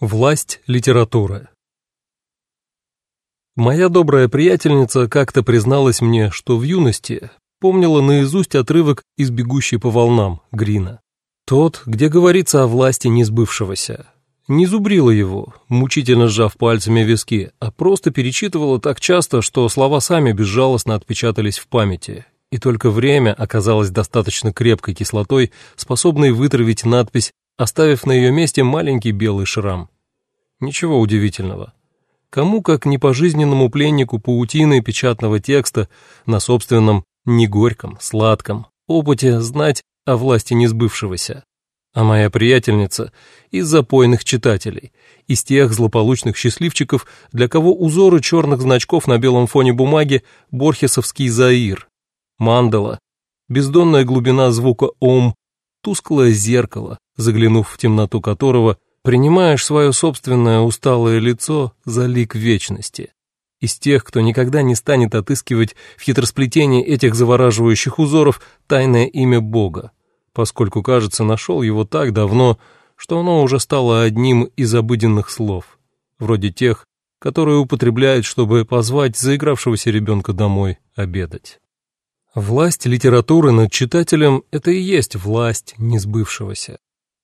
Власть литературы Моя добрая приятельница как-то призналась мне, что в юности помнила наизусть отрывок из «Бегущей по волнам» Грина. Тот, где говорится о власти несбывшегося. Не зубрила его, мучительно сжав пальцами виски, а просто перечитывала так часто, что слова сами безжалостно отпечатались в памяти, и только время оказалось достаточно крепкой кислотой, способной вытравить надпись оставив на ее месте маленький белый шрам. Ничего удивительного. Кому, как не пожизненному пленнику паутины печатного текста на собственном негорьком, сладком опыте знать о власти несбывшегося. А моя приятельница из запойных читателей, из тех злополучных счастливчиков, для кого узоры черных значков на белом фоне бумаги – борхесовский заир, мандала, бездонная глубина звука «ом», тусклое зеркало, заглянув в темноту которого, принимаешь свое собственное усталое лицо за лик вечности. Из тех, кто никогда не станет отыскивать в хитросплетении этих завораживающих узоров тайное имя Бога, поскольку, кажется, нашел его так давно, что оно уже стало одним из обыденных слов, вроде тех, которые употребляют, чтобы позвать заигравшегося ребенка домой обедать. Власть литературы над читателем — это и есть власть несбывшегося.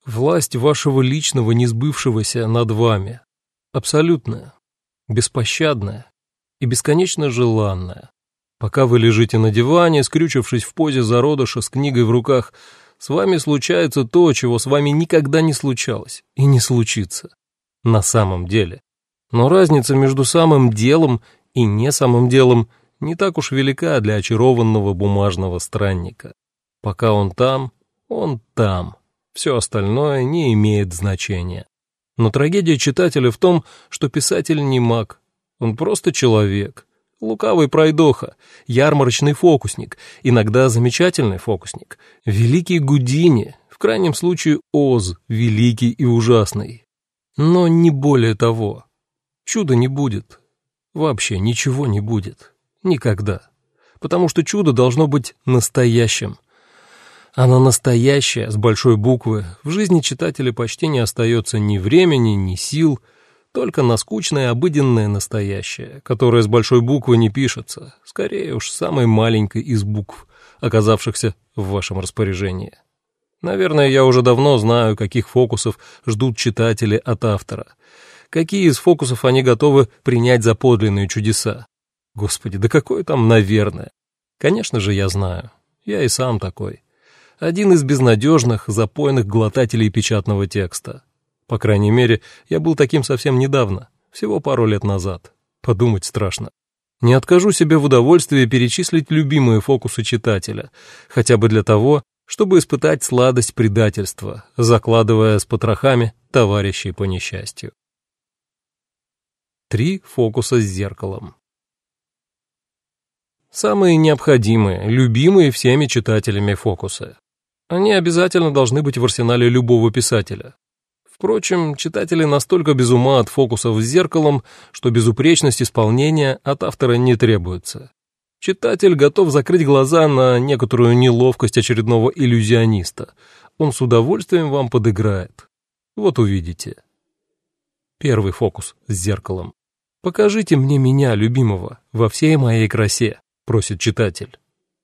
Власть вашего личного несбывшегося над вами. Абсолютная, беспощадная и бесконечно желанная. Пока вы лежите на диване, скрючившись в позе зародыша с книгой в руках, с вами случается то, чего с вами никогда не случалось и не случится. На самом деле. Но разница между самым делом и не самым делом не так уж велика для очарованного бумажного странника. Пока он там, он там. Все остальное не имеет значения. Но трагедия читателя в том, что писатель не маг. Он просто человек. Лукавый пройдоха, ярмарочный фокусник, иногда замечательный фокусник, великий Гудини, в крайнем случае Оз, великий и ужасный. Но не более того. Чуда не будет. Вообще ничего не будет. Никогда. Потому что чудо должно быть настоящим — оно настоящее, с большой буквы, в жизни читателя почти не остается ни времени, ни сил, только на скучное обыденное настоящее, которое с большой буквы не пишется, скорее уж самой маленькой из букв, оказавшихся в вашем распоряжении. Наверное, я уже давно знаю, каких фокусов ждут читатели от автора, какие из фокусов они готовы принять за подлинные чудеса. Господи, да какое там «наверное»? Конечно же, я знаю. Я и сам такой один из безнадежных, запойных глотателей печатного текста. По крайней мере, я был таким совсем недавно, всего пару лет назад. Подумать страшно. Не откажу себе в удовольствии перечислить любимые фокусы читателя, хотя бы для того, чтобы испытать сладость предательства, закладывая с потрохами товарищей по несчастью. Три фокуса с зеркалом. Самые необходимые, любимые всеми читателями фокусы. Они обязательно должны быть в арсенале любого писателя. Впрочем, читатели настолько без ума от фокусов с зеркалом, что безупречность исполнения от автора не требуется. Читатель готов закрыть глаза на некоторую неловкость очередного иллюзиониста. Он с удовольствием вам подыграет. Вот увидите. Первый фокус с зеркалом. «Покажите мне меня, любимого, во всей моей красе», — просит читатель.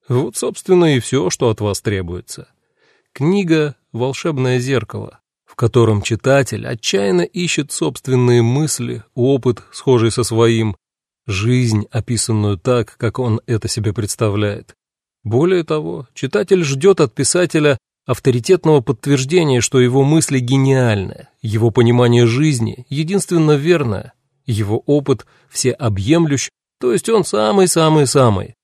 Вот, собственно, и все, что от вас требуется. Книга «Волшебное зеркало», в котором читатель отчаянно ищет собственные мысли, опыт, схожий со своим, жизнь, описанную так, как он это себе представляет. Более того, читатель ждет от писателя авторитетного подтверждения, что его мысли гениальны, его понимание жизни единственно верное, его опыт всеобъемлющ, то есть он самый-самый-самый.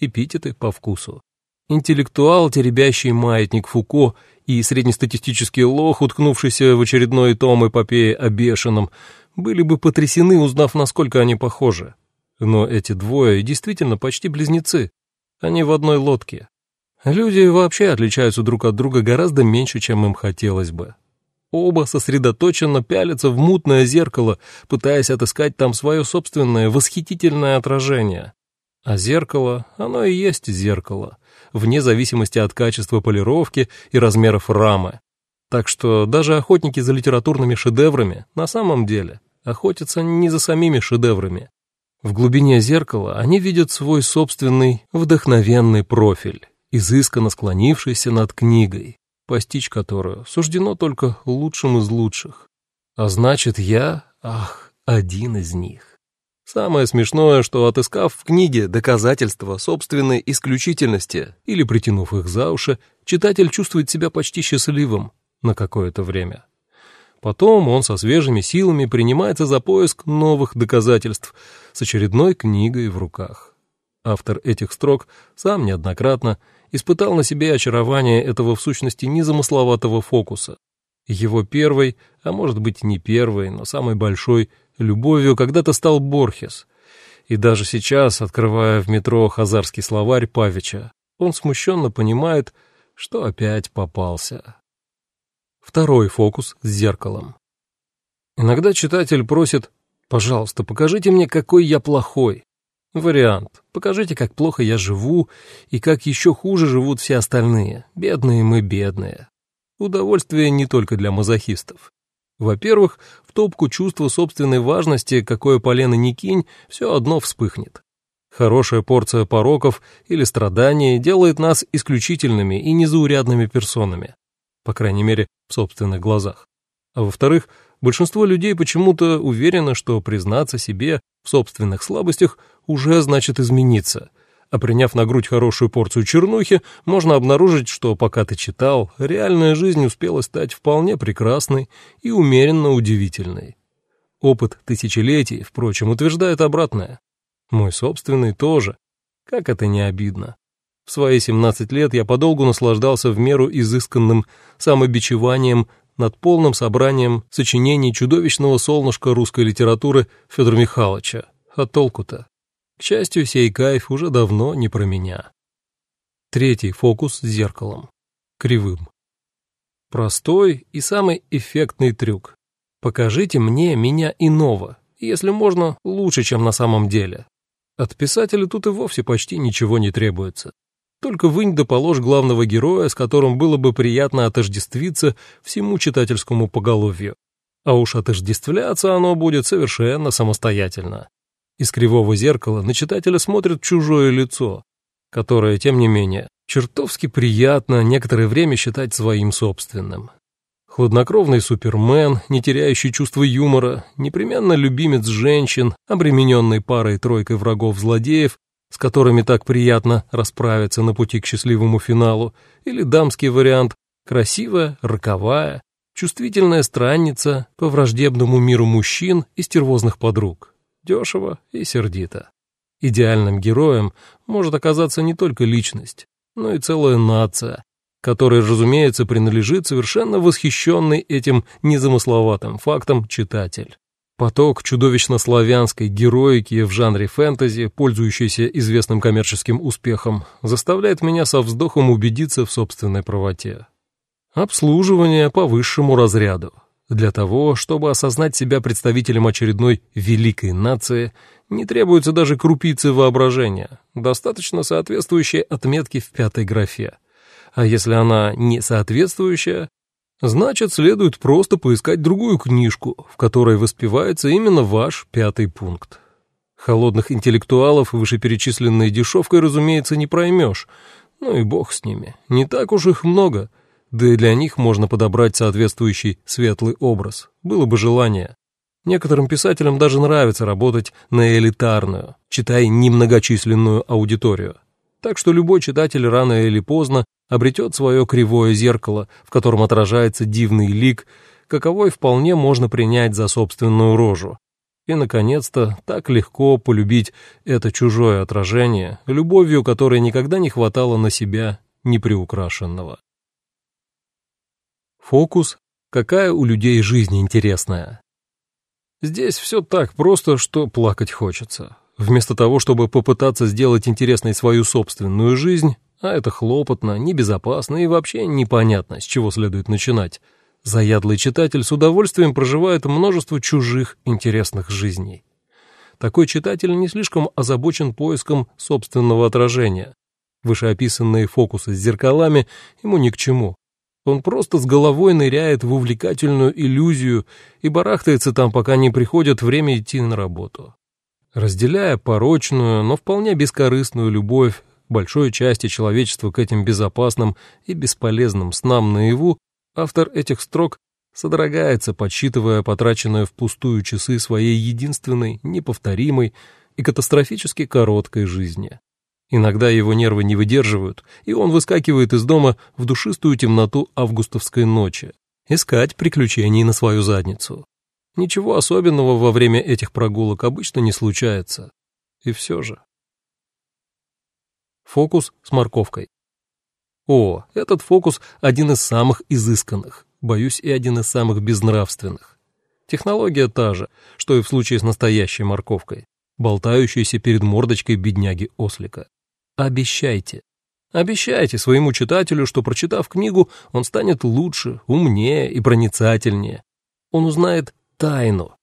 Эпитеты по вкусу. Интеллектуал, теребящий маятник Фуко, и среднестатистический лох, уткнувшийся в очередной том эпопеи о бешеном, были бы потрясены, узнав, насколько они похожи. Но эти двое действительно почти близнецы. Они в одной лодке. Люди вообще отличаются друг от друга гораздо меньше, чем им хотелось бы. Оба сосредоточенно пялятся в мутное зеркало, пытаясь отыскать там свое собственное восхитительное отражение. А зеркало, оно и есть зеркало, вне зависимости от качества полировки и размеров рамы. Так что даже охотники за литературными шедеврами на самом деле охотятся не за самими шедеврами. В глубине зеркала они видят свой собственный вдохновенный профиль, изысканно склонившийся над книгой, постичь которую суждено только лучшим из лучших. А значит, я, ах, один из них. Самое смешное, что отыскав в книге доказательства собственной исключительности или притянув их за уши, читатель чувствует себя почти счастливым на какое-то время. Потом он со свежими силами принимается за поиск новых доказательств с очередной книгой в руках. Автор этих строк сам неоднократно испытал на себе очарование этого в сущности незамысловатого фокуса. Его первой, а может быть не первой, но самой большой любовью когда-то стал Борхес. И даже сейчас, открывая в метро хазарский словарь Павича, он смущенно понимает, что опять попался. Второй фокус с зеркалом. Иногда читатель просит «Пожалуйста, покажите мне, какой я плохой». Вариант. Покажите, как плохо я живу и как еще хуже живут все остальные. Бедные мы, бедные. Удовольствие не только для мазохистов. Во-первых, топку чувства собственной важности, какое полено не кинь, все одно вспыхнет. Хорошая порция пороков или страданий делает нас исключительными и незаурядными персонами по крайней мере, в собственных глазах. А во-вторых, большинство людей почему-то уверено, что признаться себе в собственных слабостях уже значит измениться, а приняв на грудь хорошую порцию чернухи, можно обнаружить, что пока ты читал, реальная жизнь успела стать вполне прекрасной и умеренно удивительной. Опыт тысячелетий, впрочем, утверждает обратное. Мой собственный тоже. Как это не обидно. В свои 17 лет я подолгу наслаждался в меру изысканным самобичеванием над полным собранием сочинений чудовищного солнышка русской литературы Федора Михайловича. А толку-то? К счастью, сей кайф уже давно не про меня. Третий фокус с зеркалом. Кривым. Простой и самый эффектный трюк. Покажите мне меня иного, если можно, лучше, чем на самом деле. От писателя тут и вовсе почти ничего не требуется. Только вынь да положь главного героя, с которым было бы приятно отождествиться всему читательскому поголовью. А уж отождествляться оно будет совершенно самостоятельно. Из кривого зеркала на читателя смотрит чужое лицо, которое, тем не менее, чертовски приятно некоторое время считать своим собственным. Хладнокровный супермен, не теряющий чувства юмора, непременно любимец женщин, обремененный парой-тройкой врагов-злодеев, с которыми так приятно расправиться на пути к счастливому финалу, или дамский вариант красивая, роковая, чувствительная странница по враждебному миру мужчин и стервозных подруг. Дешево и сердито. Идеальным героем может оказаться не только личность, но и целая нация, которой, разумеется, принадлежит совершенно восхищенный этим незамысловатым фактом читатель. Поток чудовищно славянской героики в жанре фэнтези, пользующейся известным коммерческим успехом, заставляет меня со вздохом убедиться в собственной правоте. Обслуживание по высшему разряду. Для того, чтобы осознать себя представителем очередной великой нации, не требуется даже крупицы воображения, достаточно соответствующей отметки в пятой графе. А если она не соответствующая, Значит, следует просто поискать другую книжку, в которой воспевается именно ваш пятый пункт. Холодных интеллектуалов вышеперечисленной дешевкой, разумеется, не проймешь. Ну и бог с ними. Не так уж их много. Да и для них можно подобрать соответствующий светлый образ. Было бы желание. Некоторым писателям даже нравится работать на элитарную, читай немногочисленную аудиторию. Так что любой читатель рано или поздно обретет свое кривое зеркало, в котором отражается дивный лик, каковой вполне можно принять за собственную рожу. И, наконец-то, так легко полюбить это чужое отражение, любовью которой никогда не хватало на себя неприукрашенного. Фокус «Какая у людей жизнь интересная». Здесь все так просто, что плакать хочется. Вместо того, чтобы попытаться сделать интересной свою собственную жизнь, а это хлопотно, небезопасно и вообще непонятно, с чего следует начинать. Заядлый читатель с удовольствием проживает множество чужих интересных жизней. Такой читатель не слишком озабочен поиском собственного отражения. Вышеописанные фокусы с зеркалами ему ни к чему. Он просто с головой ныряет в увлекательную иллюзию и барахтается там, пока не приходит время идти на работу. Разделяя порочную, но вполне бескорыстную любовь большой части человечества к этим безопасным и бесполезным снам наяву, автор этих строк содрогается, подсчитывая потраченные впустую часы своей единственной, неповторимой и катастрофически короткой жизни. Иногда его нервы не выдерживают, и он выскакивает из дома в душистую темноту августовской ночи, искать приключений на свою задницу. Ничего особенного во время этих прогулок обычно не случается. И все же. Фокус с морковкой. О, этот фокус один из самых изысканных, боюсь, и один из самых безнравственных. Технология та же, что и в случае с настоящей морковкой, болтающейся перед мордочкой бедняги-ослика. Обещайте. Обещайте своему читателю, что, прочитав книгу, он станет лучше, умнее и проницательнее. Он узнает тайну.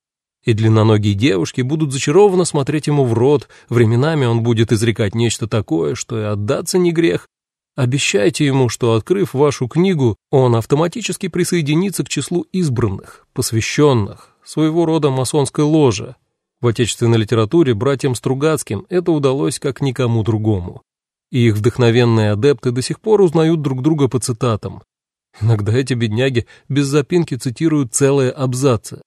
И длинноногие девушки будут зачарованно смотреть ему в рот, временами он будет изрекать нечто такое, что и отдаться не грех. Обещайте ему, что, открыв вашу книгу, он автоматически присоединится к числу избранных, посвященных, своего рода масонской ложе, в отечественной литературе братьям Стругацким это удалось как никому другому. И их вдохновенные адепты до сих пор узнают друг друга по цитатам. Иногда эти бедняги без запинки цитируют целые абзацы.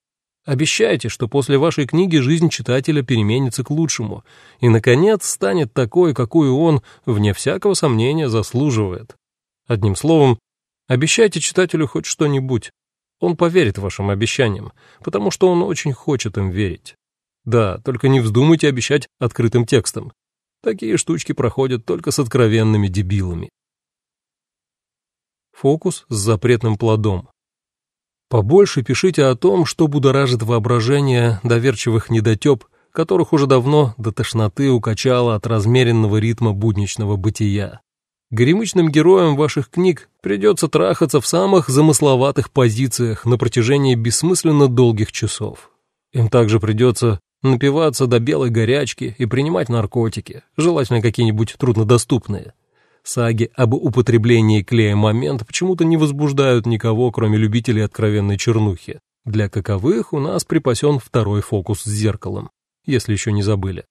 Обещайте, что после вашей книги жизнь читателя переменится к лучшему и, наконец, станет такой, какую он, вне всякого сомнения, заслуживает. Одним словом, обещайте читателю хоть что-нибудь. Он поверит вашим обещаниям, потому что он очень хочет им верить. Да, только не вздумайте обещать открытым текстом. Такие штучки проходят только с откровенными дебилами. Фокус с запретным плодом. Побольше пишите о том, что будоражит воображение доверчивых недотеп, которых уже давно до тошноты укачало от размеренного ритма будничного бытия. Горемычным героям ваших книг придется трахаться в самых замысловатых позициях на протяжении бессмысленно долгих часов. Им также придется напиваться до белой горячки и принимать наркотики, желательно какие-нибудь труднодоступные. Саги об употреблении клея момент почему-то не возбуждают никого, кроме любителей откровенной чернухи. Для каковых у нас припасен второй фокус с зеркалом, если еще не забыли.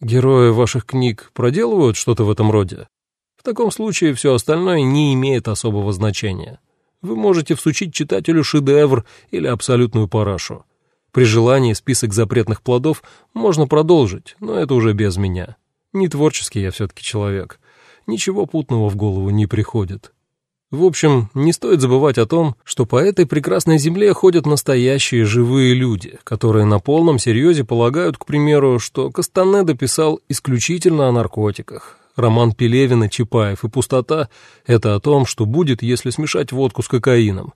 Герои ваших книг проделывают что-то в этом роде? В таком случае все остальное не имеет особого значения. Вы можете всучить читателю шедевр или абсолютную парашу. При желании список запретных плодов можно продолжить, но это уже без меня. Не творческий я все-таки человек. Ничего путного в голову не приходит. В общем, не стоит забывать о том, что по этой прекрасной земле ходят настоящие живые люди, которые на полном серьезе полагают, к примеру, что Кастанеда писал исключительно о наркотиках. Роман Пелевина «Чапаев и пустота» — это о том, что будет, если смешать водку с кокаином.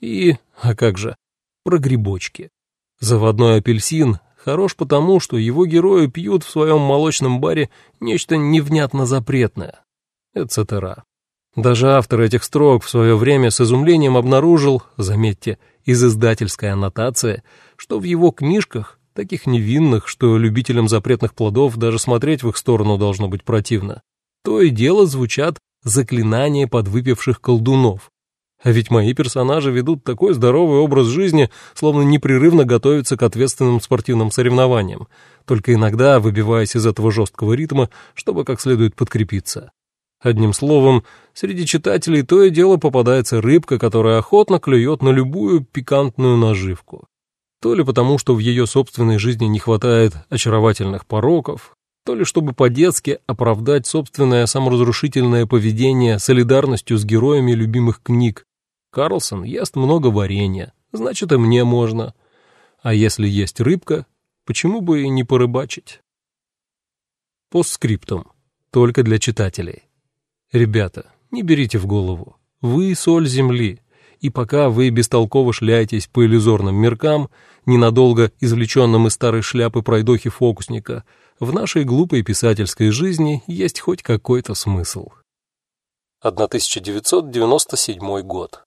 И, а как же, про грибочки. Заводной апельсин хорош потому, что его герои пьют в своем молочном баре нечто невнятно запретное, etc. Даже автор этих строк в свое время с изумлением обнаружил, заметьте, из издательской аннотации, что в его книжках, таких невинных, что любителям запретных плодов даже смотреть в их сторону должно быть противно, то и дело звучат заклинания подвыпивших колдунов, а ведь мои персонажи ведут такой здоровый образ жизни, словно непрерывно готовятся к ответственным спортивным соревнованиям, только иногда выбиваясь из этого жесткого ритма, чтобы как следует подкрепиться. Одним словом, среди читателей то и дело попадается рыбка, которая охотно клюет на любую пикантную наживку. То ли потому, что в ее собственной жизни не хватает очаровательных пороков, то ли чтобы по-детски оправдать собственное саморазрушительное поведение солидарностью с героями любимых книг, Карлсон ест много варенья, значит, и мне можно. А если есть рыбка, почему бы и не порыбачить? Постскриптум. Только для читателей. Ребята, не берите в голову. Вы — соль земли, и пока вы бестолково шляетесь по иллюзорным миркам, ненадолго извлеченным из старой шляпы пройдохи-фокусника, в нашей глупой писательской жизни есть хоть какой-то смысл. 1997 год.